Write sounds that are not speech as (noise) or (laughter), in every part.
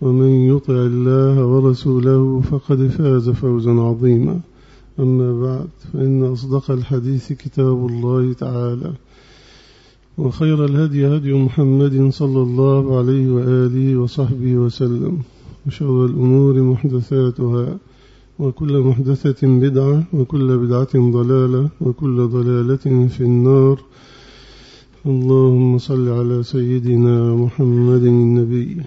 ومن يطع الله ورسوله فقد فاز فوزا عظيما. أما بعد فإن أصدق الحديث كتاب الله تعالى وخير الهدي هدي محمد صلى الله عليه وآله وصحبه وسلم وشر الأمور محدثاتها وكل محدثة بدعة وكل بدعة ضلالة وكل ضلالة في النار. اللهم صل على سيدنا محمد النبي.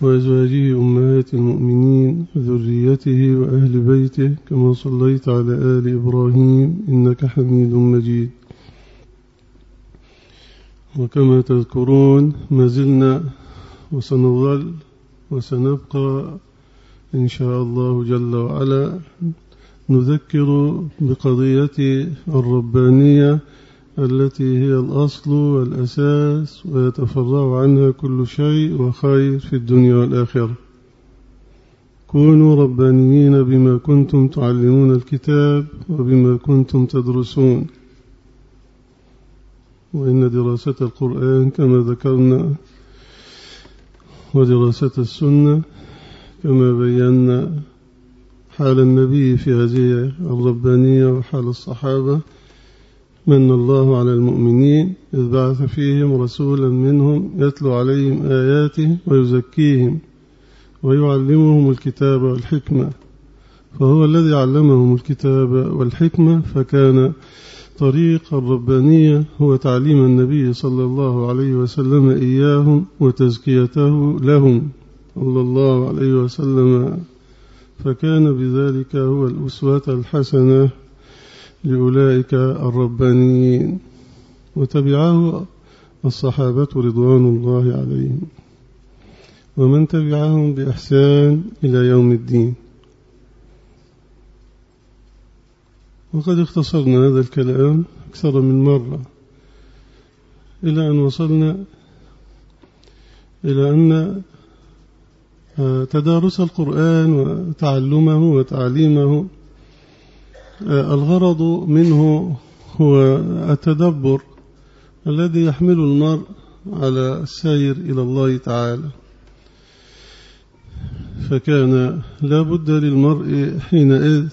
وأزواجه أمهات المؤمنين وذريته وأهل بيته كما صليت على آل إبراهيم إنك حميد مجيد. وكما تذكرون ما زلنا وسنظل وسنبقى إن شاء الله جل وعلا. نذكر بقضية الربانية التي هي الأصل والأساس ويتفرع عنها كل شيء وخير في الدنيا والآخرة. كونوا ربانيين بما كنتم تعلمون الكتاب وبما كنتم تدرسون. وإن دراسة القرآن كما ذكرنا ودراسة السنة كما بينا حال النبي في هذه الربانية وحال الصحابة من الله على المؤمنين إذ بعث فيهم رسولا منهم يتلو عليهم آياته ويزكيهم ويعلمهم الكتاب والحكمة. فهو الذي علمهم الكتاب والحكمة فكان طريق الربانية هو تعليم النبي صلى الله عليه وسلم إياهم وتزكيته لهم صلى الله عليه وسلم. فكان بذلك هو الأسوة الحسنة. لأولئك الربانيين وتبعه الصحابة رضوان الله عليهم. ومن تبعهم بإحسان إلى يوم الدين. وقد اختصرنا هذا الكلام أكثر من مرة إلى أن وصلنا إلى أن تدارس القرآن وتعلمه وتعليمه الغرض منه هو التدبر الذي يحمل المرء على السير إلى الله تعالى. فكان لا بد للمرء حينئذ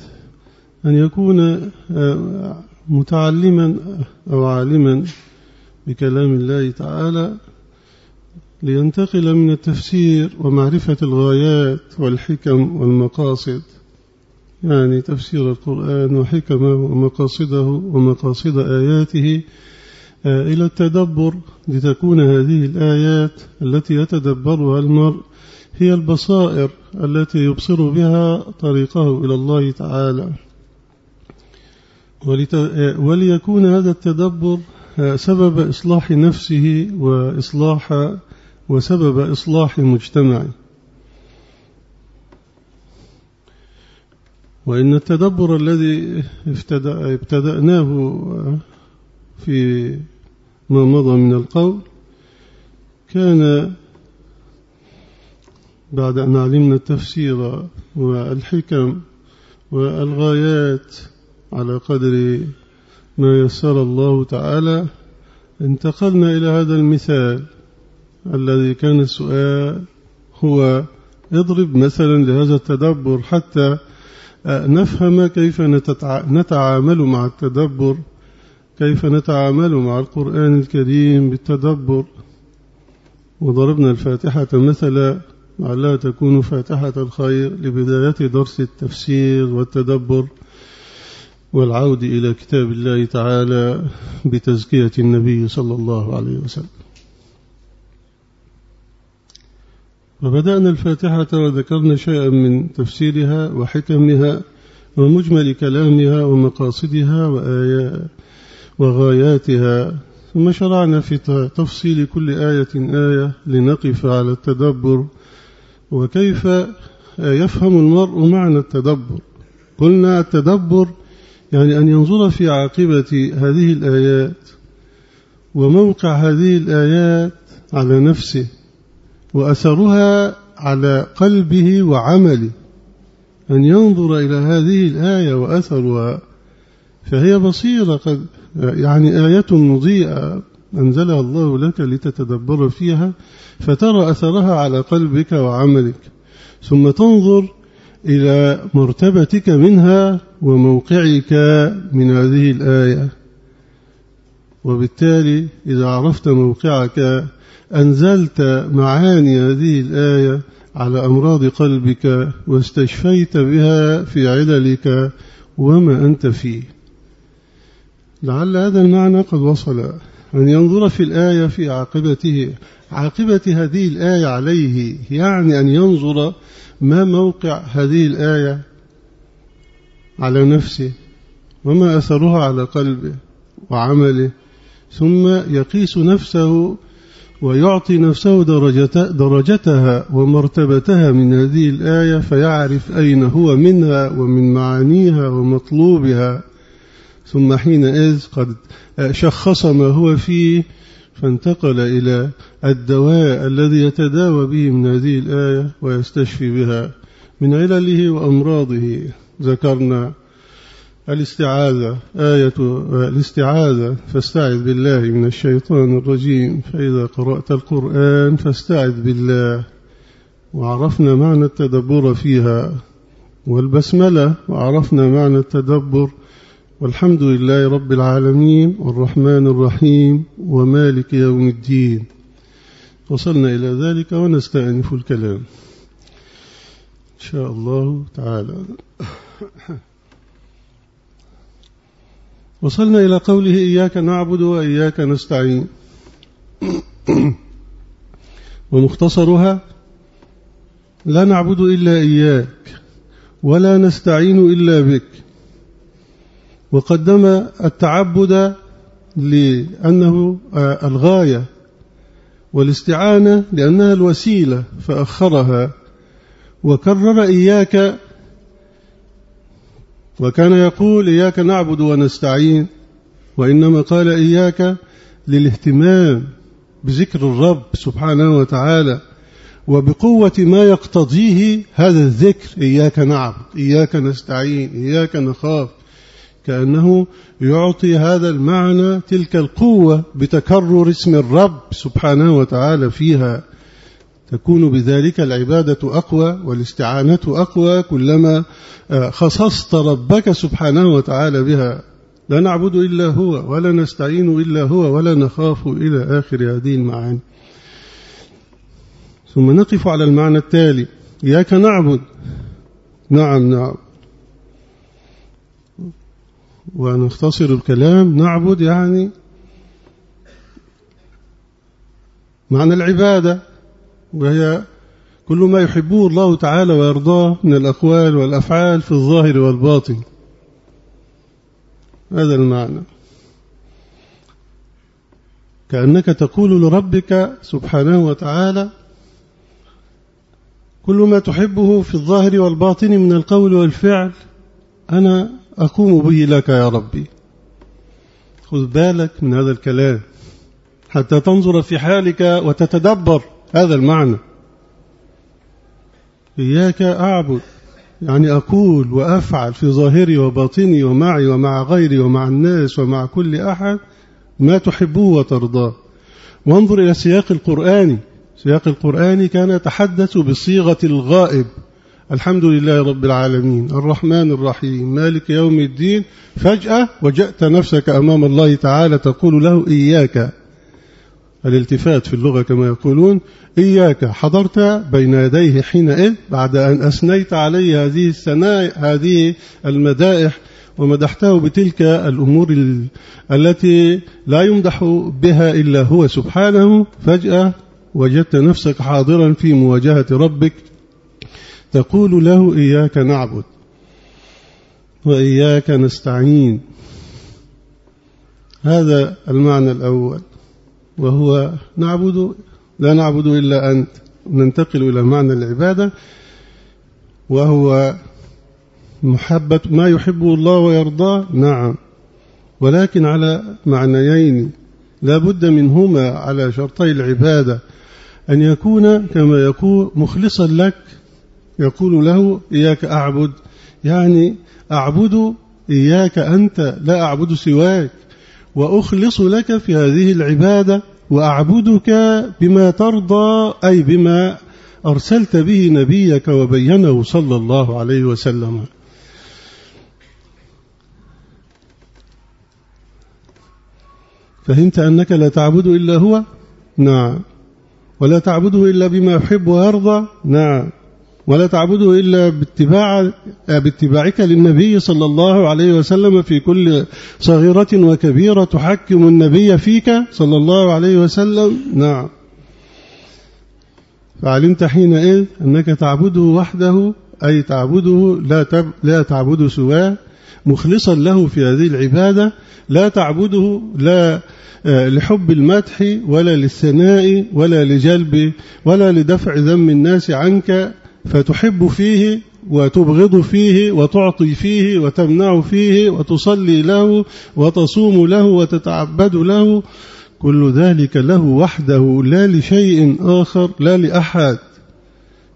أن يكون متعلما أو عالما بكلام الله تعالى لينتقل من التفسير ومعرفة الغايات والحكم والمقاصد. يعني تفسير القرآن وحكمة ومقاصده ومقاصد آياته إلى التدبر لتكون هذه الآيات التي يتدبرها المرء هي البصائر التي يبصر بها طريقه إلى الله تعالى. وليكون هذا التدبر سبب إصلاح نفسه وإصلاح وسبب إصلاح مجتمعه وإن التدبر الذي ابتدأ ابتدأناه في ما مضى من القول كان بعد أن علمنا التفسير والحكم والغايات على قدر ما يسر الله تعالى انتقلنا إلى هذا المثال الذي كان السؤال هو اضرب مثلا لهذا التدبر حتى نفهم كيف نتعامل مع التدبر كيف نتعامل مع القرآن الكريم بالتدبر. وضربنا الفاتحة مثلا لعلها تكون فاتحة الخير لبداية درس التفسير والتدبر والعود إلى كتاب الله تعالى بتزكية النبي صلى الله عليه وسلم. وبدأنا الفاتحة وذكرنا شيئا من تفسيرها وحكمها ومجمل كلامها ومقاصدها وغاياتها ثم شرعنا في تفصيل كل آية آية لنقف على التدبر وكيف يفهم المرء معنى التدبر. قلنا التدبر يعني أن ينظر في عاقبة هذه الآيات وموقع هذه الآيات على نفسه. وأثرها على قلبه وعمله. أن ينظر إلى هذه الآية وأثرها فهي بصيرة قد يعني آية مضيئة. أنزلها الله لك لتتدبر فيها فترى أثرها على قلبك وعملك. ثم تنظر إلى مرتبتك منها وموقعك من هذه الآية. وبالتالي إذا عرفت موقعك أنزلت معاني هذه الآية على أمراض قلبك واستشفيت بها في عللك وما أنت فيه. لعل هذا المعنى قد وصل. أن ينظر في الآية في عاقبته. عاقبة هذه الآية عليه يعني أن ينظر ما موقع هذه الآية على نفسه وما أثرها على قلبه وعمله. ثم يقيس نفسه ويعطي نفسه درجتها ومرتبتها من هذه الآية فيعرف أين هو منها ومن معانيها ومطلوبها. ثم حينئذ قد شخص ما هو فيه فانتقل إلى الدواء الذي يتداوى به من هذه الآية ويستشفي بها من علله وأمراضه. ذكرنا الاستعاذة آية الاستعاذة فاستعذ بالله من الشيطان الرجيم فإذا قرأت القرآن فاستعذ بالله. وعرفنا معنى التدبر فيها والبسملة وعرفنا معنى التدبر. والحمد لله رب العالمين والرحمن الرحيم ومالك يوم الدين. وصلنا إلى ذلك ونستأنف الكلام. إن شاء الله تعالى. وصلنا إلى قوله إياك نعبد وإياك نستعين. ومختصرها لا نعبد إلا إياك ولا نستعين إلا بك. وقدم التعبد لأنه الغاية والاستعانة لأنها الوسيلة فأخرها. وكرر إياك وكان يقول إياك نعبد ونستعين وإنما قال إياك للاهتمام بذكر الرب سبحانه وتعالى وبقوة ما يقتضيه هذا الذكر. إياك نعبد إياك نستعين إياك نخاف كأنه يعطي هذا المعنى تلك القوة بتكرر اسم الرب سبحانه وتعالى فيها. تكون بذلك العبادة أقوى والاستعانة أقوى كلما خصصت ربك سبحانه وتعالى بها. لا نعبد إلا هو ولا نستعين إلا هو ولا نخاف إلى آخر هذه المعاني. ثم نقف على المعنى التالي. إياك نعبد. نعم نعم. ونختصر الكلام. نعبد يعني معنى العبادة. وهي كل ما يحبه الله تعالى ويرضاه من الأقوال والأفعال في الظاهر والباطن. هذا المعنى. كأنك تقول لربك سبحانه وتعالى كل ما تحبه في الظاهر والباطن من القول والفعل أنا أقوم به لك يا ربي. خذ بالك من هذا الكلام. حتى تنظر في حالك وتتدبر. هذا المعنى. إياك أعبد يعني أقول وأفعل في ظاهري وباطني ومعي ومع غيري ومع الناس ومع كل أحد ما تحبه وترضاه. وانظر إلى سياق القرآن. سياق القرآن كان يتحدث بصيغة الغائب. الحمد لله رب العالمين. الرحمن الرحيم. مالك يوم الدين. فجأة وجأت نفسك أمام الله تعالى تقول له إياك. الالتفات في اللغة كما يقولون. إياك حضرت بين يديه حينئذ بعد أن أثنيت علي هذه الثناء هذه المدائح ومدحته بتلك الأمور التي لا يمدح بها إلا هو سبحانه. فجأة وجدت نفسك حاضرا في مواجهة ربك. تقول له إياك نعبد وإياك نستعين. هذا المعنى الأول. وهو نعبد لا نعبد إلا أنت. ننتقل إلى معنى العبادة وهو محبة ما يحبه الله ويرضاه نعم. ولكن على معنيين لا بد منهما على شرطي العبادة. أن يكون كما يقول مخلصا لك يقول له إياك أعبد. يعني أعبد إياك أنت لا أعبد سواك. وأخلص لك في هذه العبادة وأعبدك بما ترضى أي بما أرسلت به نبيك وبينه صلى الله عليه وسلم. فهمت أنك لا تعبد إلا هو؟ نعم. ولا تعبده إلا بما يحب ويرضى؟ نعم. ولا تعبده إلا باتباع باتباعك للنبي صلى الله عليه وسلم في كل صغيرة وكبيرة تحكم النبي فيك صلى الله عليه وسلم. نعم. فعلمت حينئذ أنك تعبده وحده أي تعبده لا, تب لا تعبد سواه مخلصا له في هذه العبادة لا تعبده لا آه، لحب المدح ولا للثناء ولا لجلب ولا لدفع ذم الناس عنك. فتحب فيه وتبغض فيه وتعطي فيه وتمنع فيه وتصلي له وتصوم له وتتعبد له. كل ذلك له وحده لا لشيء آخر لا لأحد.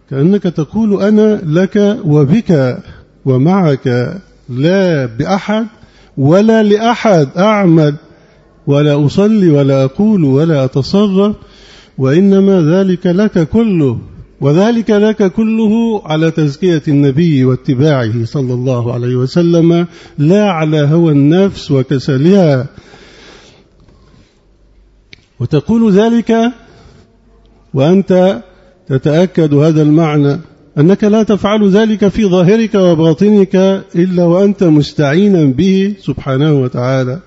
كأنك تقول أنا لك وبك ومعك لا بأحد ولا لأحد. أعمل ولا أصلي ولا أقول ولا أتصرف وإنما ذلك لك كله. وذلك لك كله على تزكية النبي واتباعه صلى الله عليه وسلم لا على هوى النفس وكسلها وتقول ذلك وأنت تتأكد هذا المعنى أنك لا تفعل ذلك في ظاهرك وباطنك إلا وأنت مستعينا به سبحانه وتعالى.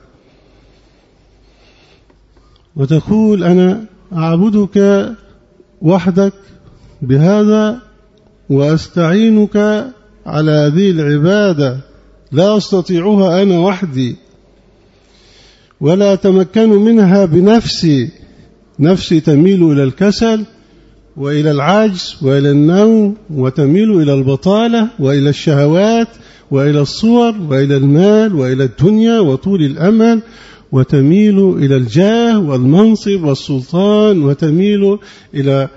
وتقول أنا أعبدك وحدك بهذا وأستعينك على هذه العبادة لا أستطيعها أنا وحدي ولا أتمكن منها بنفسي. نفسي تميل إلى الكسل وإلى العجز وإلى النوم وتميل إلى البطالة وإلى الشهوات وإلى الصور وإلى المال وإلى الدنيا وطول الأمل. وتميل إلى الجاه والمنصب والسلطان وتميل إلى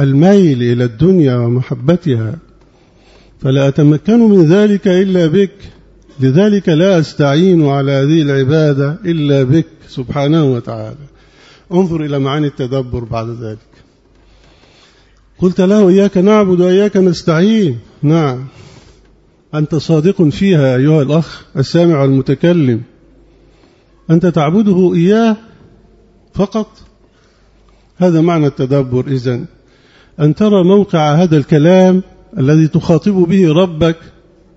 الميل إلى الدنيا ومحبتها. فلا أتمكن من ذلك إلا بك. لذلك لا أستعين على هذه العبادة إلا بك سبحانه وتعالى. انظر إلى معاني التدبر بعد ذلك. قلت له إياك نعبد وإياك نستعين. نعم. أنت صادق فيها أيها الأخ السامع المتكلم. أنت تعبده إياه فقط. هذا معنى التدبر. إذن أن ترى موقع هذا الكلام الذي تخاطب به ربك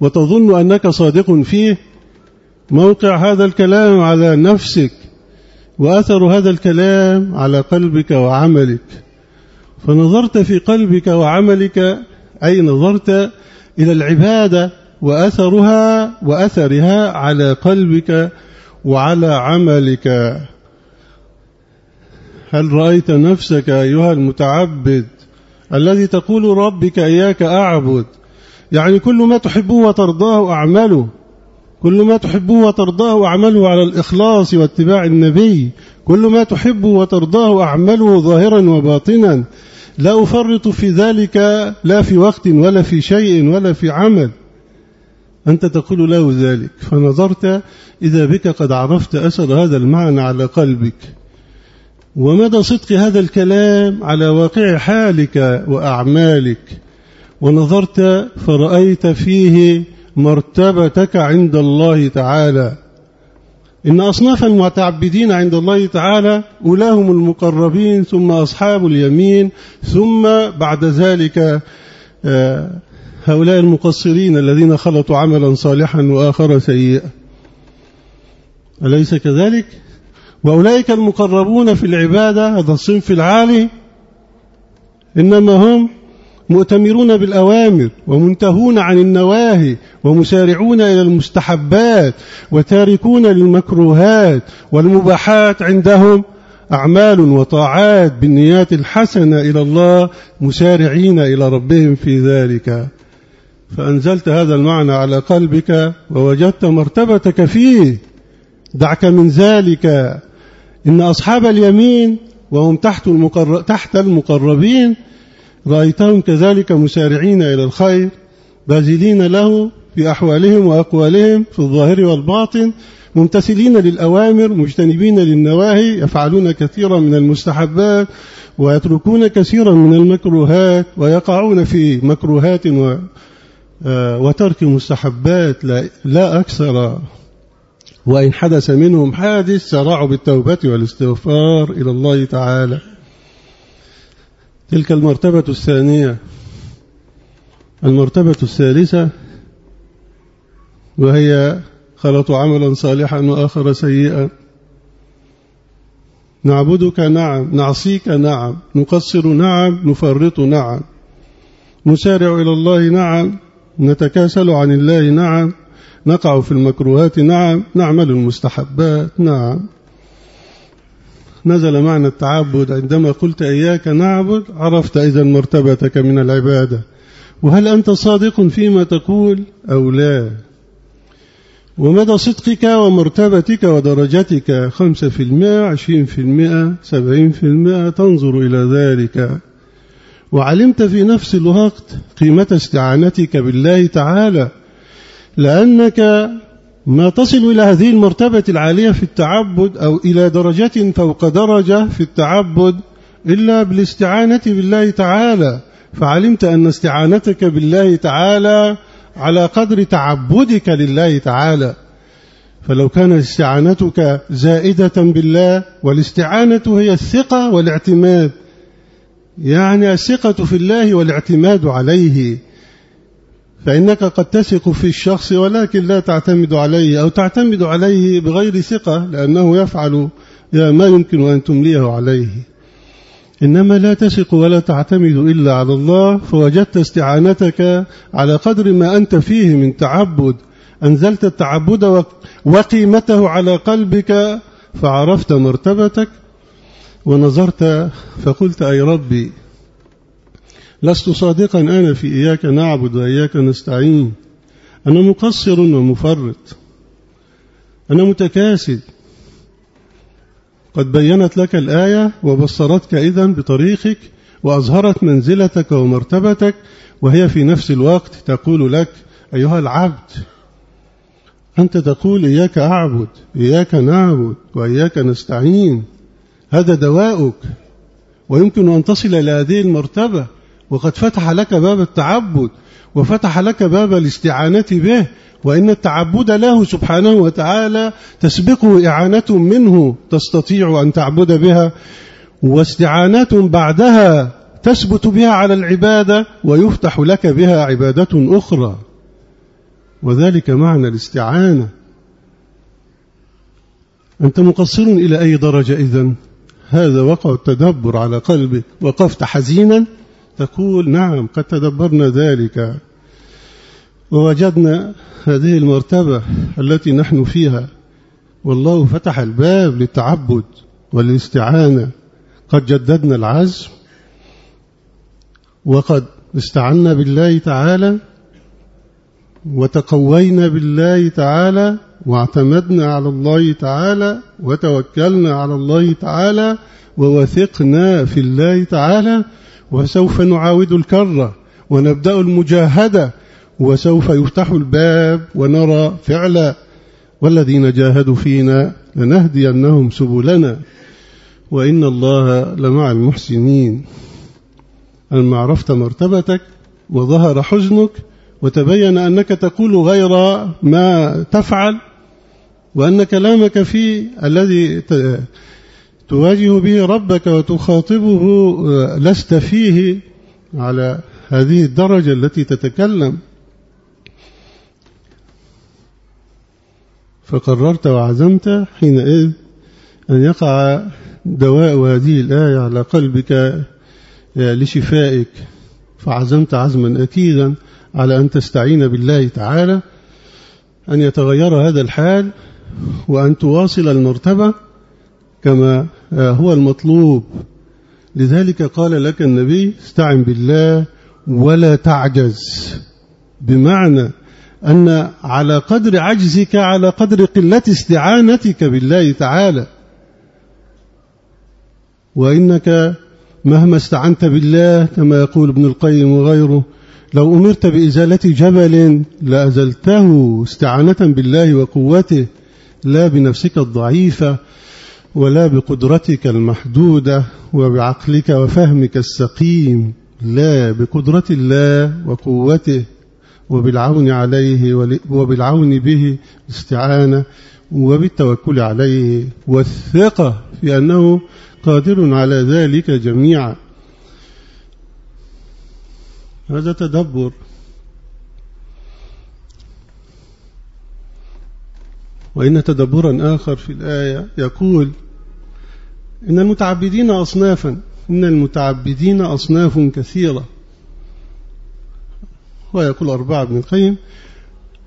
وتظن أنك صادق فيه موقع هذا الكلام على نفسك وأثر هذا الكلام على قلبك وعملك. فنظرت في قلبك وعملك أي نظرت إلى العبادة وأثرها وأثرها على قلبك وعلى عملك. هل رأيت نفسك أيها المتعبد الذي تقول ربك إياك أعبد؟ يعني كل ما تحبه وترضاه أعمله. كل ما تحبه وترضاه أعمله على الإخلاص واتباع النبي. كل ما تحبه وترضاه أعمله ظاهرا وباطنا. لا أفرط في ذلك لا في وقت ولا في شيء ولا في عمل. أنت تقول له ذلك. فنظرت إذا بك قد عرفت أثر هذا المعنى على قلبك. ومدى صدق هذا الكلام على واقع حالك وأعمالك؟ ونظرت فرأيت فيه مرتبتك عند الله تعالى. إن أصناف المتعبدين عند الله تعالى أولاهم المقربين ثم أصحاب اليمين ثم بعد ذلك هؤلاء المقصرين الذين خلطوا عملا صالحا وآخر سيئا أليس كذلك؟ وأولئك المقربون في العبادة هذا الصنف العالي إنما هم مؤتمرون بالأوامر ومنتهون عن النواهي ومسارعون إلى المستحبات وتاركون للمكروهات والمباحات عندهم أعمال وطاعات بالنيات الحسنة إلى الله مسارعين إلى ربهم في ذلك فأنزلت هذا المعنى على قلبك ووجدت مرتبتك فيه. دعك من ذلك. إن أصحاب اليمين وهم تحت, المقرب تحت المقربين رأيتهم كذلك مسارعين إلى الخير باذلين له في أحوالهم وأقوالهم في الظاهر والباطن ممتثلين للأوامر مجتنبين للنواهي يفعلون كثيرا من المستحبات ويتركون كثيرا من المكروهات ويقعون في مكروهات و وترك مستحبات لا, أكثر. وإن حدث منهم حادث سرعوا بالتوبة والاستغفار إلى الله تعالى. تلك المرتبة الثانية. المرتبة الثالثة وهي خلطوا عملا صالحا وآخر سيئا. نعبدك نعم نعصيك نعم نقصر نعم نفرط نعم نسارع إلى الله نعم. نتكاسل عن الله نعم. نقع في المكروهات نعم. نعمل المستحبات نعم. نزل معنى التعبد عندما قلت إياك نعبد عرفت إذا مرتبتك من العبادة. وهل أنت صادق فيما تقول أو لا؟ ومدى صدقك ومرتبتك ودرجتك؟ خمسة في المئة عشرين في المئة سبعين في المئة تنظر إلى ذلك. وعلمت في نفس الوقت قيمة استعانتك بالله تعالى لأنك ما تصل إلى هذه المرتبة العالية في التعبد أو إلى درجة فوق درجة في التعبد إلا بالاستعانة بالله تعالى. فعلمت أن استعانتك بالله تعالى على قدر تعبدك لله تعالى. فلو كانت استعانتك زائدة بالله والاستعانة هي الثقة والاعتماد. يعني الثقة في الله والاعتماد عليه. فإنك قد تثق في الشخص ولكن لا تعتمد عليه أو تعتمد عليه بغير ثقة لأنه يفعل ما يمكن أن تمليه عليه. إنما لا تثق ولا تعتمد إلا على الله فوجدت استعانتك على قدر ما أنت فيه من تعبد. أنزلت التعبد وقيمته على قلبك فعرفت مرتبتك. ونظرت فقلت أي ربي لست صادقا أنا في إياك نعبد وإياك نستعين. أنا مقصر ومفرط. أنا متكاسد قد بينت لك الآية وبصرتك إذن بطريقك وأظهرت منزلتك ومرتبتك وهي في نفس الوقت تقول لك أيها العبد أنت تقول إياك أعبد إياك نعبد وإياك نستعين. هذا دواؤك. ويمكن أن تصل إلى هذه المرتبة. وقد فتح لك باب التعبد. وفتح لك باب الاستعانة به. وإن التعبد له سبحانه وتعالى تسبقه إعانة منه. تستطيع أن تعبد بها. واستعانة بعدها تثبت بها على العبادة. ويفتح لك بها عبادة أخرى. وذلك معنى الاستعانة. أنت مقصر إلى أي درجة إذن؟ هذا وقع التدبر على قلبك وقفت حزينا تقول نعم قد تدبرنا ذلك. ووجدنا هذه المرتبة التي نحن فيها. والله فتح الباب للتعبد والاستعانة. قد جددنا العزم. وقد استعنا بالله تعالى. وتقوينا بالله تعالى. واعتمدنا على الله تعالى وتوكلنا على الله تعالى ووثقنا في الله تعالى وسوف نعاود الكرة ونبدأ المجاهدة وسوف يفتح الباب ونرى فعلا والذين جاهدوا فينا لنهدينهم سبلنا وإن الله لمع المحسنين. أما عرفت مرتبتك وظهر حزنك وتبين أنك تقول غير ما تفعل وأن كلامك فيه الذي تواجه به ربك وتخاطبه لست فيه على هذه الدرجة التي تتكلم. فقررت وعزمت حينئذ أن يقع دواء هذه الآية على قلبك لشفائك. فعزمت عزما أكيدا على أن تستعين بالله تعالى أن يتغير هذا الحال. وأن تواصل المرتبة كما هو المطلوب. لذلك قال لك النبي استعن بالله ولا تعجز. بمعنى أن على قدر عجزك على قدر قلة استعانتك بالله تعالى. وإنك مهما استعنت بالله كما يقول ابن القيم وغيره لو أمرت بإزالة جبل لأزلته استعانة بالله وقوته. لا بنفسك الضعيفة ولا بقدرتك المحدودة وبعقلك وفهمك السقيم لا بقدرة الله وقوته وبالعون عليه وبالعون به استعانة وبالتوكل عليه والثقة في أنه قادر على ذلك جميعا. هذا تدبر. وإن تدبرا آخر في الآية يقول إن المتعبدين أصنافا إن المتعبدين أصناف كثيرة ويقول أربعة ابن القيم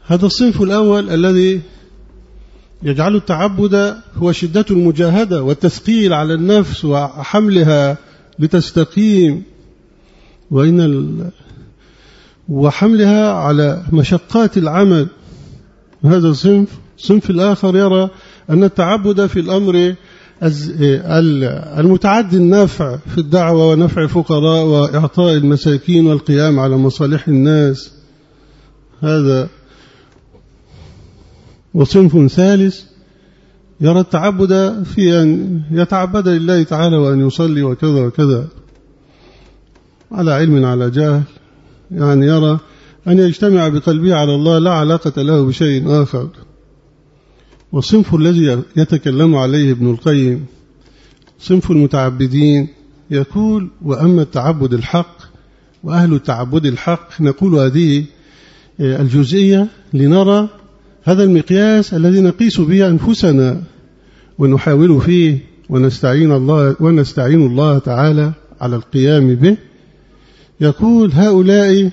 هذا الصنف الأول الذي يجعل التعبد هو شدة المجاهدة والتثقيل على النفس وحملها لتستقيم وإن. وحملها على مشقات العمل هذا الصنف الصنف الآخر يرى أن التعبد في الأمر المتعدي النفع في الدعوة ونفع الفقراء وإعطاء المساكين والقيام على مصالح الناس. هذا وصنف ثالث يرى التعبد في أن يتعبد لله تعالى وأن يصلي وكذا وكذا. على علم على جهل. يعني يرى أن يجتمع بقلبه على الله لا علاقة له بشيء آخر. والصنف الذي يتكلم عليه ابن القيم صنف المتعبدين يقول وأما التعبد الحق وأهل التعبد الحق نقول هذه الجزئية لنرى هذا المقياس الذي نقيس به أنفسنا ونحاول فيه ونستعين الله ونستعين الله تعالى على القيام به. يقول هؤلاء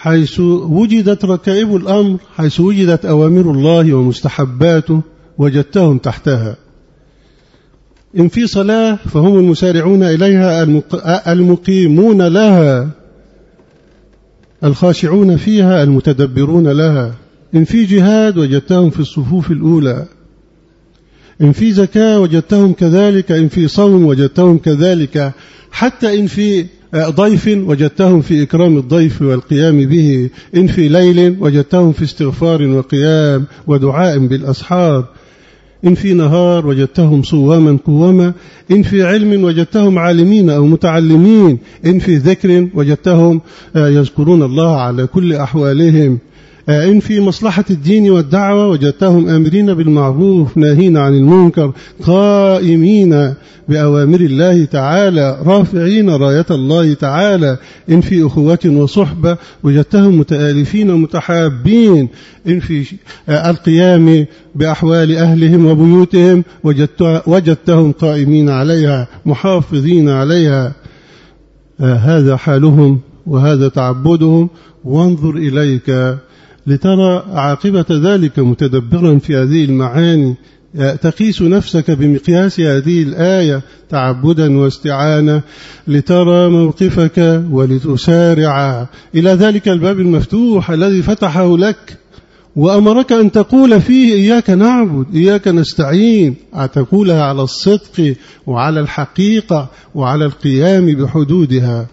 حيث وجدت ركائب الأمر حيث وجدت أوامر الله ومستحباته وجدتهم تحتها. إن في صلاة فهم المسارعون إليها المقيمون لها الخاشعون فيها المتدبرون لها. إن في جهاد وجدتهم في الصفوف الأولى. إن في زكاة وجدتهم كذلك. إن في صوم وجدتهم كذلك. حتى إن في ضيف وجدتهم في إكرام الضيف والقيام به. إن في ليل وجدتهم في استغفار وقيام ودعاء بالأصحاب. إن في نهار وجدتهم صواما قواما إن في علم وجدتهم عالمين أو متعلمين. إن في ذكر وجدتهم يذكرون الله على كل أحوالهم. إن في مصلحة الدين والدعوة وجدتهم آمرين بالمعروف ناهين عن المنكر قائمين بأوامر الله تعالى رافعين راية الله تعالى. إن في أخوة وصحبة وجدتهم متآلفين متحابين إن في القيام بأحوال أهلهم وبيوتهم وجدتهم قائمين عليها محافظين عليها. هذا حالهم وهذا تعبدهم. وانظر إليك. لترى عاقبة ذلك متدبرا في هذه المعاني. تقيس نفسك بمقياس هذه الآية تعبدا واستعانة. لترى موقفك ولتسارع. إلى ذلك الباب المفتوح الذي فتحه لك. وأمرك أن تقول فيه إياك نعبد إياك نستعين. تقولها على الصدق وعلى الحقيقة وعلى القيام بحدودها.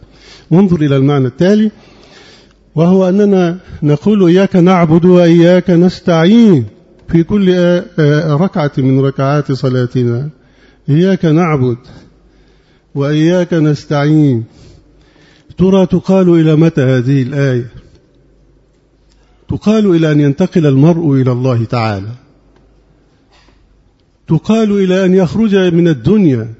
وانظر إلى المعنى التالي. وهو أننا نقول إياك نعبد وإياك نستعين في كل ركعة من ركعات صلاتنا. إياك نعبد وإياك نستعين. ترى تقال إلى متى هذه الآية؟ تقال إلى أن ينتقل المرء إلى الله تعالى. تقال إلى أن يخرج من الدنيا.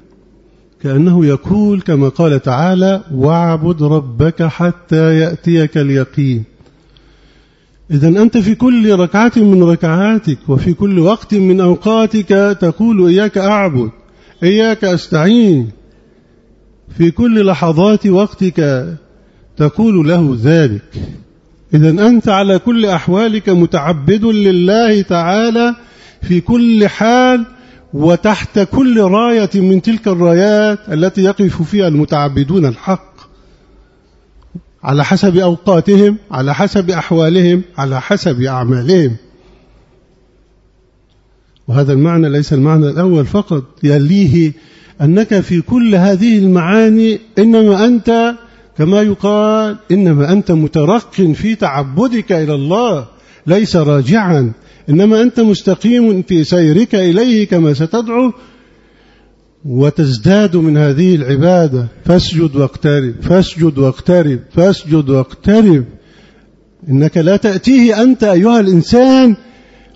كأنه يقول كما قال تعالى واعبد ربك حتى يأتيك اليقين. إذا أنت في كل ركعة من ركعاتك وفي كل وقت من أوقاتك تقول إياك أعبد إياك أستعين. في كل لحظات وقتك تقول له ذلك. إذا أنت على كل أحوالك متعبد لله تعالى في كل حال وتحت كل راية من تلك الرايات التي يقف فيها المتعبدون الحق. على حسب أوقاتهم على حسب أحوالهم على حسب أعمالهم. وهذا المعنى ليس المعنى الأول فقط. يليه أنك في كل هذه المعاني إنما أنت كما يقال إنما أنت مترق في تعبدك إلى الله ليس راجعا. إنما أنت مستقيم في سيرك إليه كما ستدعو وتزداد من هذه العبادة. فاسجد واقترب فاسجد واقترب فاسجد واقترب. إنك لا تأتيه أنت أيها الإنسان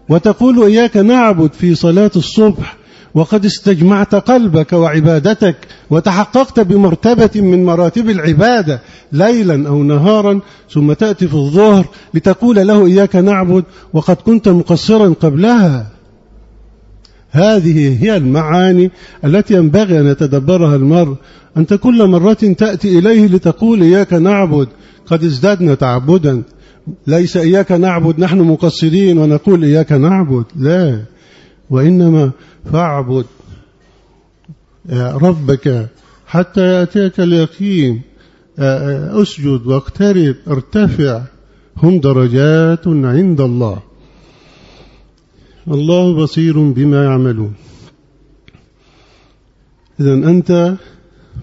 وتقول إياك نعبد في صلاة الصبح. وقد استجمعت قلبك وعبادتك وتحققت بمرتبة من مراتب العبادة ليلا أو نهارا ثم تأتي في الظهر لتقول له إياك نعبد وقد كنت مقصرا قبلها. هذه هي المعاني التي ينبغي أن يتدبرها المرء. أنت كل مرة تأتي إليه لتقول إياك نعبد قد ازددنا تعبدا. ليس إياك نعبد نحن مقصرين ونقول إياك نعبد لا. وإنما فاعبد ربك حتى يأتيك اليقين أسجد واقترب ارتفع. هم درجات عند الله. الله بصير بما يعملون. إذا أنت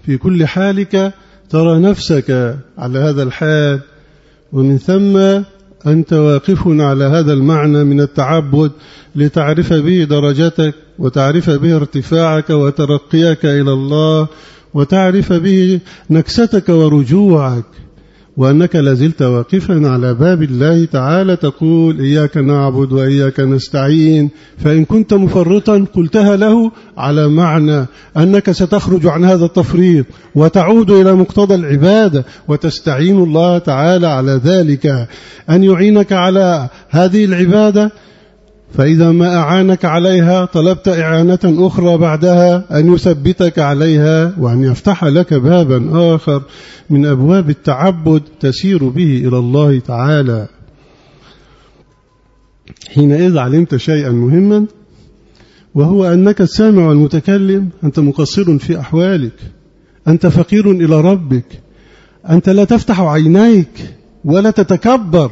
في كل حالك ترى نفسك على هذا الحال ومن ثم أنت واقف على هذا المعنى من التعبد لتعرف به درجتك وتعرف به ارتفاعك وترقيك إلى الله وتعرف به نكستك ورجوعك. وأنك لازلت واقفا على باب الله تعالى تقول إياك نعبد وإياك نستعين فإن كنت مفرطا قلتها له على معنى أنك ستخرج عن هذا التفريط وتعود إلى مقتضى العبادة وتستعين الله تعالى على ذلك. أن يعينك على هذه العبادة؟ فإذا ما أعانك عليها طلبت إعانة أخرى بعدها أن يثبتك عليها وأن يفتح لك بابا آخر من أبواب التعبد تسير به إلى الله تعالى. حينئذ علمت شيئا مهما وهو أنك السامع والمتكلم أنت مقصر في أحوالك أنت فقير إلى ربك أنت لا تفتح عينيك ولا تتكبر.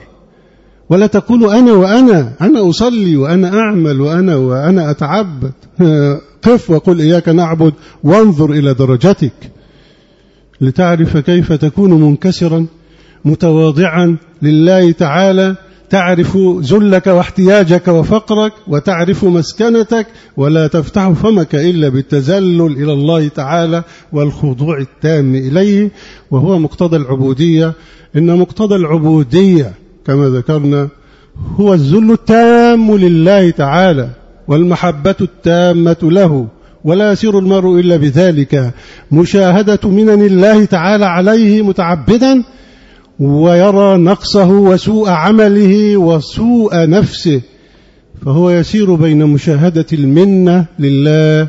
ولا تقول أنا وأنا أنا أصلي وأنا أعمل وأنا وأنا أتعبد. (laughs) قف وقل إياك نعبد وانظر إلى درجتك. لتعرف كيف تكون منكسرا متواضعا لله تعالى تعرف ذلك واحتياجك وفقرك وتعرف مسكنتك ولا تفتح فمك إلا بالتذلل إلى الله تعالى والخضوع التام إليه. وهو مقتضى العبودية. إن مقتضى العبودية كما ذكرنا هو الذل التام لله تعالى والمحبة التامة له ولا يسير المرء إلا بذلك. مشاهدة منن الله تعالى عليه متعبدا ويرى نقصه وسوء عمله وسوء نفسه فهو يسير بين مشاهدة المنة لله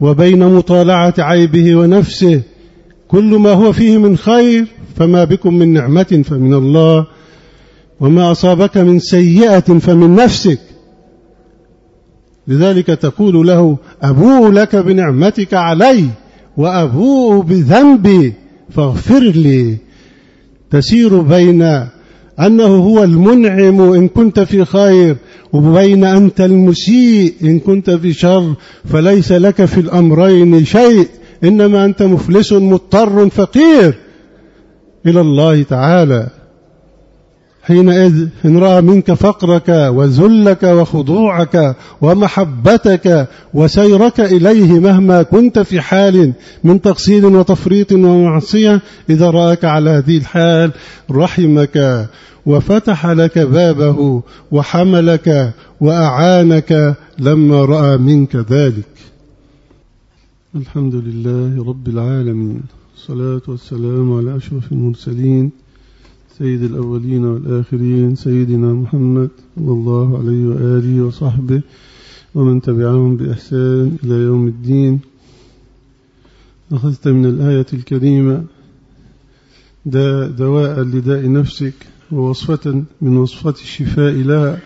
وبين مطالعة عيبه ونفسه. كل ما هو فيه من خير فما بكم من نعمة فمن الله. وما أصابك من سيئة فمن نفسك. لذلك تقول له أبوء لك بنعمتك علي وأبوء بذنبي فاغفر لي. تسير بين أنه هو المنعم إن كنت في خير وبين أنت المسيء إن كنت في شر فليس لك في الأمرين شيء إنما أنت مفلس مضطر فقير. إلى الله تعالى. حينئذ إن رأى منك فقرك وذلك وخضوعك ومحبتك وسيرك إليه مهما كنت في حال من تقصير وتفريط ومعصية إذا رأك على هذه الحال رحمك وفتح لك بابه وحملك وأعانك لما رأى منك ذلك. الحمد لله رب العالمين. الصلاة والسلام على أشرف المرسلين. سيد الأولين والآخرين سيدنا محمد صلى الله عليه وآله وصحبه ومن تبعهم بإحسان إلى يوم الدين. أخذت من الآية الكريمة دا دواء لداء نفسك ووصفة من وصفات الشفاء لها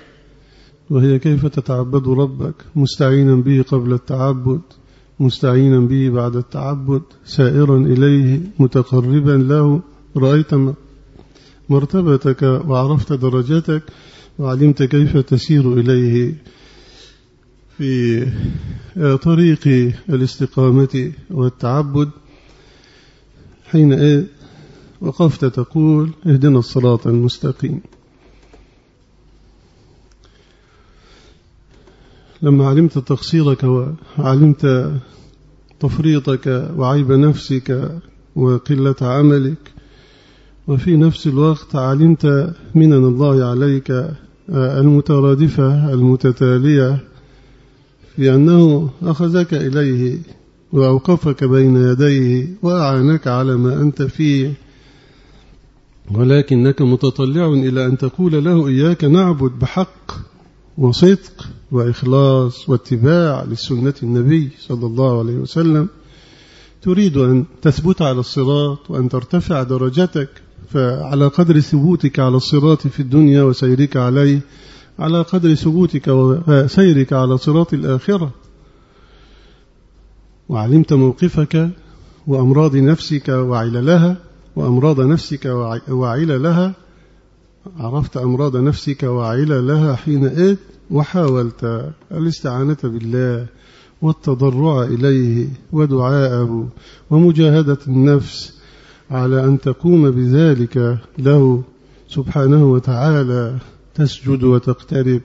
وهي كيف تتعبد ربك؟ مستعينا به قبل التعبد مستعينا به بعد التعبد سائرا إليه متقربا له رأيت مرتبتك وعرفت درجتك وعلمت كيف تسير إليه في طريق الاستقامة والتعبد. حينئذ وقفت تقول اهدنا الصراط المستقيم. لما علمت تقصيرك وعلمت تفريطك وعيب نفسك وقلة عملك وفي نفس الوقت علمت منن الله عليك آه، المترادفة المتتالية في أنه أخذك إليه وأوقفك بين يديه وأعانك على ما أنت فيه. ولكنك متطلع إلى أن تقول له إياك نعبد بحق وصدق وإخلاص واتباع لسنة النبي صلى الله عليه وسلم. تريد أن تثبت على الصراط وأن ترتفع درجتك. فعلى قدر ثبوتك على الصراط في الدنيا وسيرك عليه على قدر ثبوتك وسيرك على صراط الآخرة. وعلمت موقفك وأمراض نفسك وعللها وأمراض نفسك وعللها. عرفت أمراض نفسك وعللها حينئذ وحاولت الاستعانة بالله والتضرع إليه ودعاءه ومجاهدة النفس على أن تقوم بذلك له سبحانه وتعالى. تسجد وتقترب.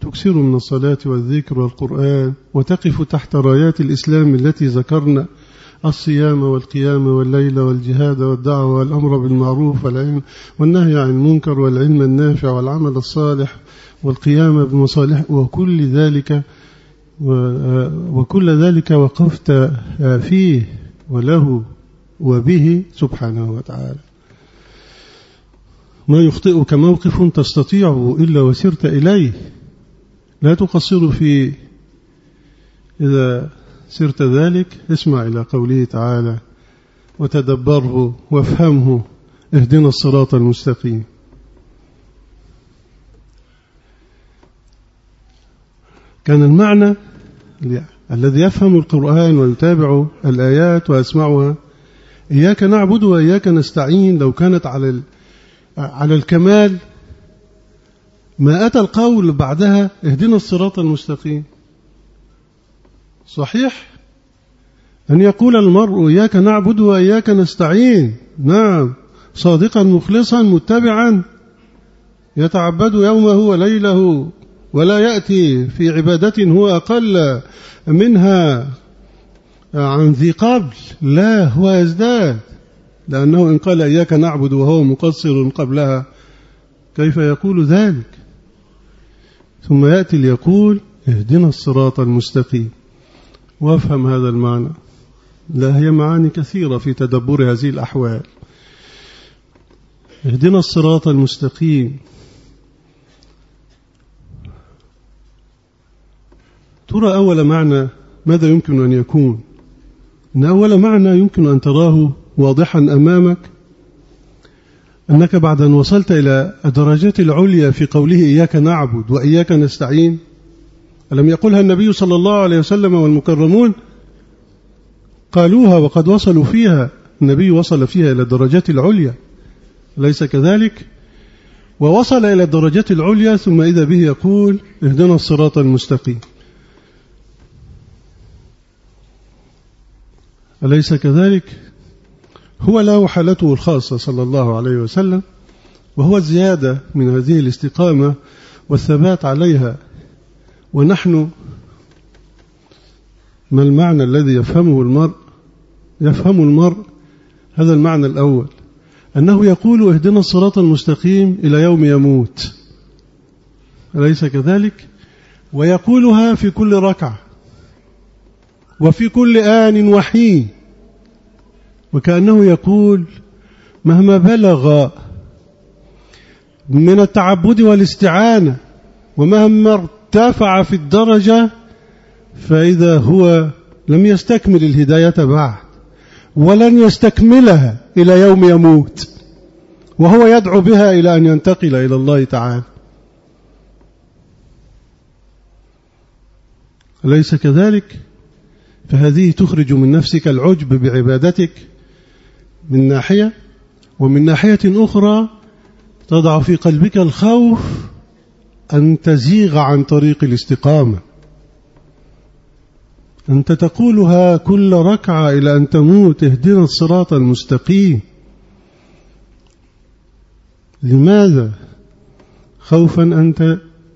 تكسر من الصلاة والذكر والقرآن. وتقف تحت رايات الإسلام التي ذكرنا الصيام والقيام والليل والجهاد والدعوة والأمر بالمعروف والعلم والنهي عن المنكر والعلم النافع والعمل الصالح والقيام بمصالح. وكل ذلك وكل ذلك وقفت فيه وله وبه سبحانه وتعالى. ما يخطئك موقف تستطيعه إلا وسرت إليه. لا تقصر فيه إذا سرت ذلك. اسمع إلى قوله تعالى وتدبره وافهمه اهدنا الصراط المستقيم. كان المعنى الذي يفهم القرآن ويتابع الآيات ويسمعها إياك نعبد وإياك نستعين. لو كانت على على الكمال ما أتى القول بعدها اهدنا الصراط المستقيم. صحيح؟ أن يقول المرء إياك نعبد وإياك نستعين. نعم. صادقا مخلصا متبعا. يتعبد يومه وليله ولا يأتي في عبادة هو أقل منها. عن ذي قبل. لا هو يزداد. لأنه إن قال إياك نعبد وهو مقصر قبلها كيف يقول ذلك؟ ثم يأتي ليقول اهدنا الصراط المستقيم. وافهم هذا المعنى. لا هي معاني كثيرة في تدبر هذه الأحوال. اهدنا الصراط المستقيم. ترى أول معنى ماذا يمكن أن يكون؟ إن أول معنى يمكن أن تراه واضحا أمامك. أنك بعد أن وصلت إلى الدرجات العليا في قوله إياك نعبد وإياك نستعين ألم يقولها النبي صلى الله عليه وسلم والمكرمون؟ قالوها وقد وصلوا فيها النبي وصل فيها إلى الدرجات العليا ليس كذلك؟ ووصل إلى الدرجات العليا ثم إذا به يقول اهدنا الصراط المستقيم. أليس كذلك؟ هو له حالته الخاصة صلى الله عليه وسلم وهو الزيادة من هذه الاستقامة والثبات عليها ونحن ما المعنى الذي يفهمه المرء؟ يفهم المرء هذا المعنى الأول أنه يقول اهدنا الصراط المستقيم إلى يوم يموت. أليس كذلك؟ ويقولها في كل ركعة. وفي كل آن وحين وكأنه يقول مهما بلغ من التعبد والاستعانة ومهما ارتفع في الدرجة فإذا هو لم يستكمل الهداية بعد ولن يستكملها إلى يوم يموت وهو يدعو بها إلى أن ينتقل إلى الله تعالى. أليس كذلك؟ فهذه تخرج من نفسك العجب بعبادتك من ناحية ومن ناحية أخرى تضع في قلبك الخوف أن تزيغ عن طريق الاستقامة. أنت تقولها كل ركعة إلى أن تموت اهدنا الصراط المستقيم. لماذا خوفا أن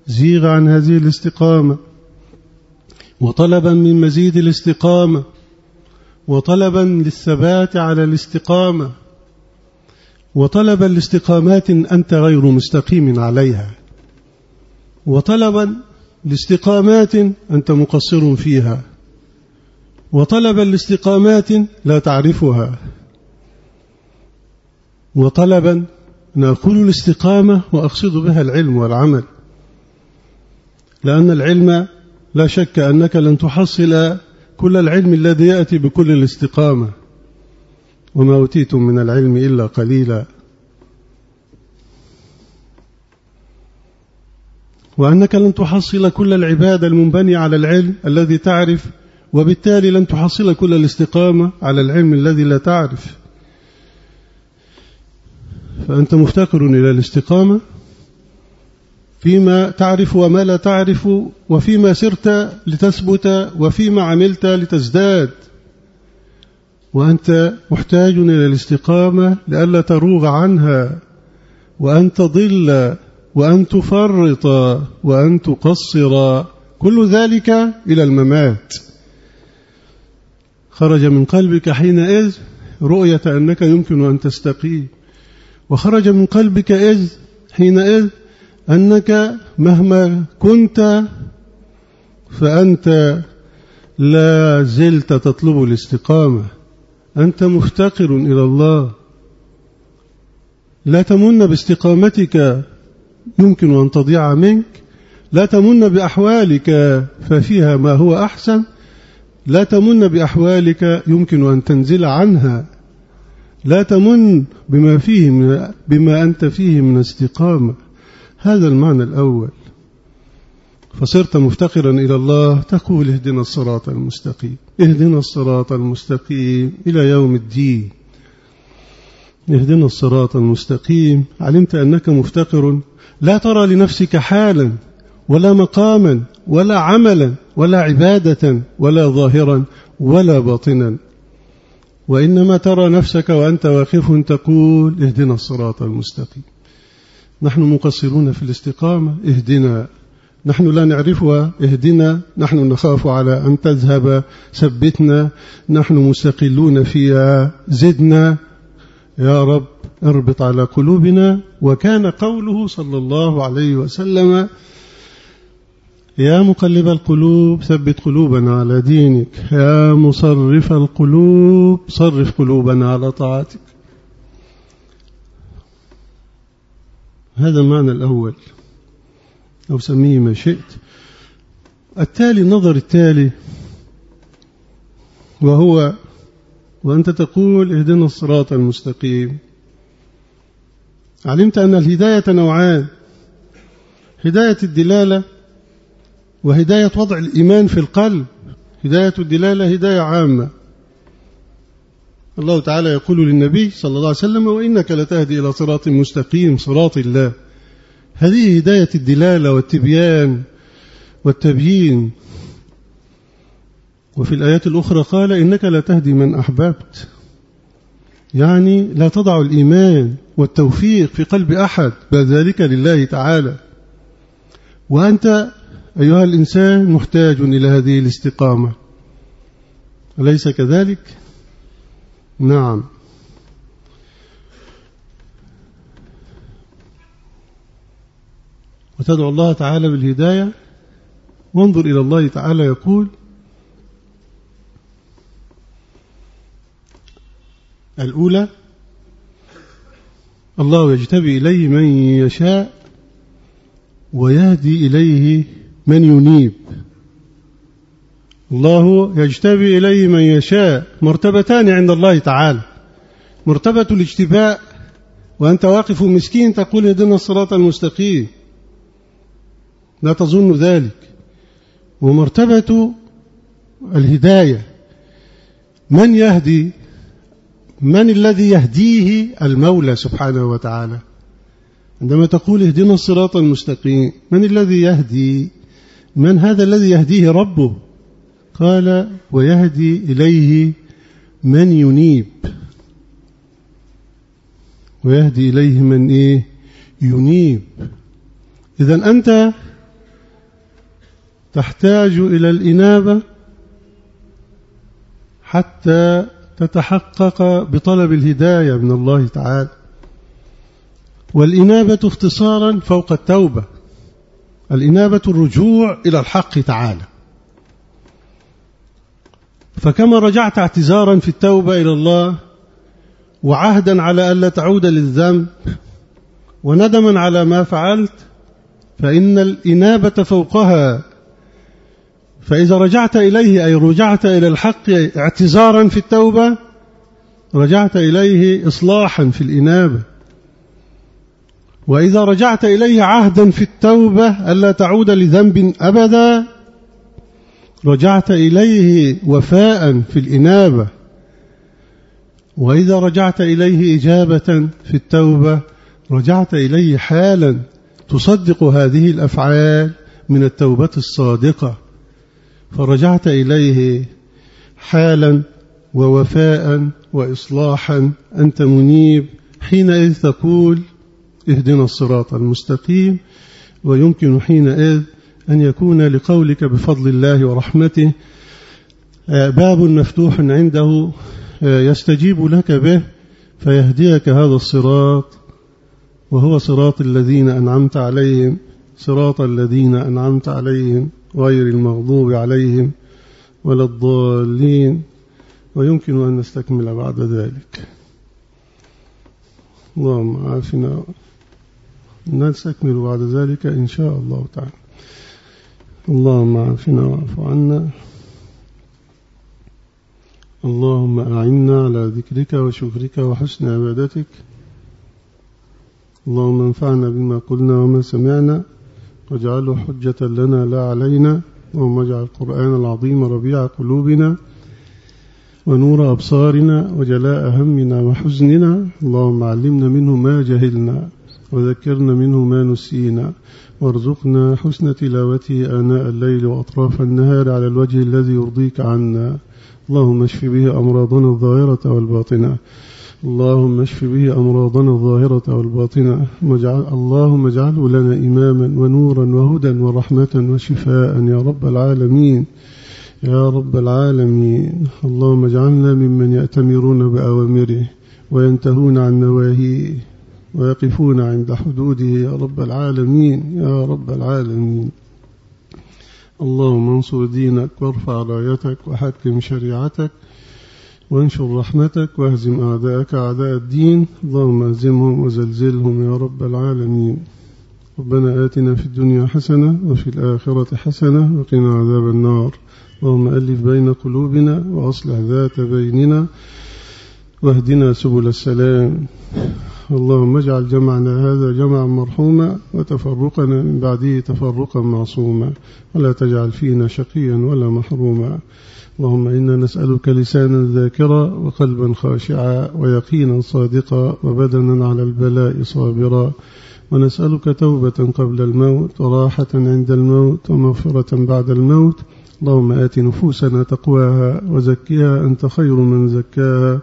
تزيغ عن هذه الاستقامة؟ وطلبا من مزيد الاستقامة وطلبا للثبات على الاستقامة وطلبا لاستقامات أنت غير مستقيم عليها وطلبا لاستقامات أنت مقصر فيها وطلبا لاستقامات لا تعرفها وطلبا أنا أقول الاستقامة وأقصد بها العلم والعمل لأن العلم لا شك أنك لن تحصل كل العلم الذي يأتي بكل الاستقامة. وما أوتيتم من العلم إلا قليلا. وأنك لن تحصل كل العبادة المنبنية على العلم الذي تعرف وبالتالي لن تحصل كل الاستقامة على العلم الذي لا تعرف. فأنت مفتقر إلى الاستقامة. فيما تعرف وما لا تعرف وفيما سرت لتثبت وفيما عملت لتزداد. وأنت محتاج إلى الاستقامة لئلا تروغ عنها وأن تضل وأن تفرط وأن تقصر. كل ذلك إلى الممات. خرج من قلبك حينئذ رؤية أنك يمكن أن تستقيم. وخرج من قلبك إذ حينئذ أنك مهما كنت فأنت لا زلت تطلب الاستقامة. أنت مفتقر إلى الله. لا تمن باستقامتك يمكن أن تضيع منك. لا تمن بأحوالك ففيها ما هو أحسن. لا تمن بأحوالك يمكن أن تنزل عنها. لا تمن بما فيه من بما أنت فيه من استقامة. هذا المعنى الأول. فصرت مفتقرا إلى الله تقول اهدنا الصراط المستقيم. اهدنا الصراط المستقيم إلى يوم الدين. اهدنا الصراط المستقيم. علمت أنك مفتقر. لا ترى لنفسك حالا ولا مقاما ولا عملا ولا عبادة ولا ظاهرا ولا باطنا. وإنما ترى نفسك وأنت واقف تقول اهدنا الصراط المستقيم. نحن مقصرون في الاستقامة اهدنا. نحن لا نعرفها اهدنا. نحن نخاف على أن تذهب. ثبتنا. نحن مستقلون فيها. زدنا. يا رب اربط على قلوبنا. وكان قوله صلى الله عليه وسلم يا مقلب القلوب ثبت قلوبنا على دينك. يا مصرف القلوب صرف قلوبنا على طاعتك. هذا المعنى الأول. أو سميه ما شئت. التالي النظر التالي وهو وأنت تقول اهدنا الصراط المستقيم. علمت أن الهداية نوعان هداية الدلالة وهداية وضع الإيمان في القلب. هداية الدلالة هداية عامة. الله تعالى يقول للنبي صلى الله عليه وسلم وإنك لتهدي إلى صراط مستقيم صراط الله. هذه هداية الدلالة والتبيان والتبيين. وفي الآيات الأخرى قال إنك لا تهدي من أحببت. يعني لا تضع الإيمان والتوفيق في قلب أحد بل ذلك لله تعالى. وأنت أيها الإنسان محتاج إلى هذه الاستقامة. أليس كذلك؟ نعم. وتدعو الله تعالى بالهداية. وانظر إلى الله تعالى يقول الأولى الله يجتبي إليه من يشاء ويهدي إليه من ينيب. الله يجتبي إليه من يشاء مرتبتان عند الله تعالى. مرتبة الاجتباء وأنت واقف مسكين تقول اهدنا الصراط المستقيم. لا تظن ذلك. ومرتبة الهداية. من يهدي؟ من الذي يهديه؟ المولى سبحانه وتعالى. عندما تقول اهدنا الصراط المستقيم من الذي يهدي؟ من هذا الذي يهديه ربه؟ قال ويهدي إليه من ينيب. ويهدي إليه من إيه؟ ينيب. إذا أنت تحتاج إلى الإنابة حتى تتحقق بطلب الهداية من الله تعالى. والإنابة اختصارا فوق التوبة. الإنابة الرجوع إلى الحق تعالى. فكما رجعت اعتذارا في التوبة إلى الله وعهدا على ألا تعود للذنب وندما على ما فعلت فإن الإنابة فوقها. فإذا رجعت إليه أي رجعت إلى الحق اعتذارا في التوبة رجعت إليه إصلاحا في الإنابة. وإذا رجعت إليه عهدا في التوبة ألا تعود لذنب أبدا رجعت إليه وفاء في الإنابة. وإذا رجعت إليه إجابة في التوبة رجعت إليه حالا تصدق هذه الأفعال من التوبة الصادقة. فرجعت إليه حالا ووفاء وإصلاحا. أنت منيب. حينئذ تقول اهدنا الصراط المستقيم. ويمكن حينئذ أن يكون لقولك بفضل الله ورحمته باب مفتوح عنده يستجيب لك به فيهديك هذا الصراط وهو صراط الذين أنعمت عليهم صراط الذين أنعمت عليهم غير المغضوب عليهم ولا الضالين ويمكن أن نستكمل بعد ذلك. اللهم عافنا. نستكمل بعد ذلك إن شاء الله تعالى. اللهم عافنا واعف عنا. اللهم أعنا على ذكرك وشكرك وحسن عبادتك. اللهم انفعنا بما قلنا وما سمعنا. واجعله حجة لنا لا علينا. اللهم اجعل القرآن العظيم ربيع قلوبنا ونور أبصارنا وجلاء همنا وحزننا. اللهم علمنا منه ما جهلنا. وذكرنا منه ما نسينا. وارزقنا حسن تلاوته آناء الليل وأطراف النهار على الوجه الذي يرضيك عنا. اللهم اشف به أمراضنا الظاهرة والباطنة. اللهم اشف به أمراضنا الظاهرة والباطنة. اللهم اجعله لنا إماما ونورا وهدى ورحمة وشفاء يا رب العالمين. يا رب العالمين. اللهم اجعلنا ممن يأتمرون بأوامره وينتهون عن نواهيه. ويقفون عند حدوده يا رب العالمين يا رب العالمين. اللهم انصر دينك وارفع رايتك وحكم شريعتك وانشر رحمتك واهزم أعداءك أعداء الدين. اللهم أهزمهم وزلزلهم يا رب العالمين. ربنا آتنا في الدنيا حسنة وفي الآخرة حسنة وقنا عذاب النار. اللهم ألف بين قلوبنا وأصلح ذات بيننا واهدنا سبل السلام. اللهم اجعل جمعنا هذا جمعا مرحوما وتفرقنا من بعده تفرقا معصوما ولا تجعل فينا شقيا ولا محروما. اللهم إنا نسألك لسانا ذاكرا وقلبا خاشعا ويقينا صادقا وبدنا على البلاء صابرا. ونسألك توبة قبل الموت وراحة عند الموت ومغفرة بعد الموت. اللهم آت نفوسنا تقواها وزكها أنت خير من زكاها.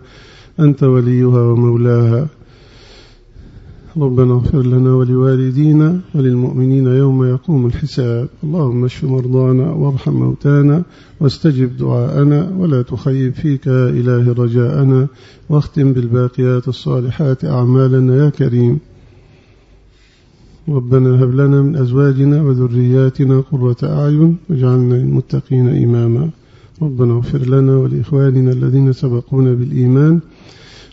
أنت وليها ومولاها. ربنا اغفر لنا ولوالدينا وللمؤمنين يوم يقوم الحساب. اللهم اشف مرضانا وارحم موتانا واستجب دعاءنا ولا تخيب فيك يا إله رجاءنا واختم بالباقيات الصالحات أعمالنا يا كريم. ربنا هب لنا من أزواجنا وذرياتنا قرة أعين واجعلنا للمتقين إماما. ربنا اغفر لنا ولإخواننا الذين سبقونا بالإيمان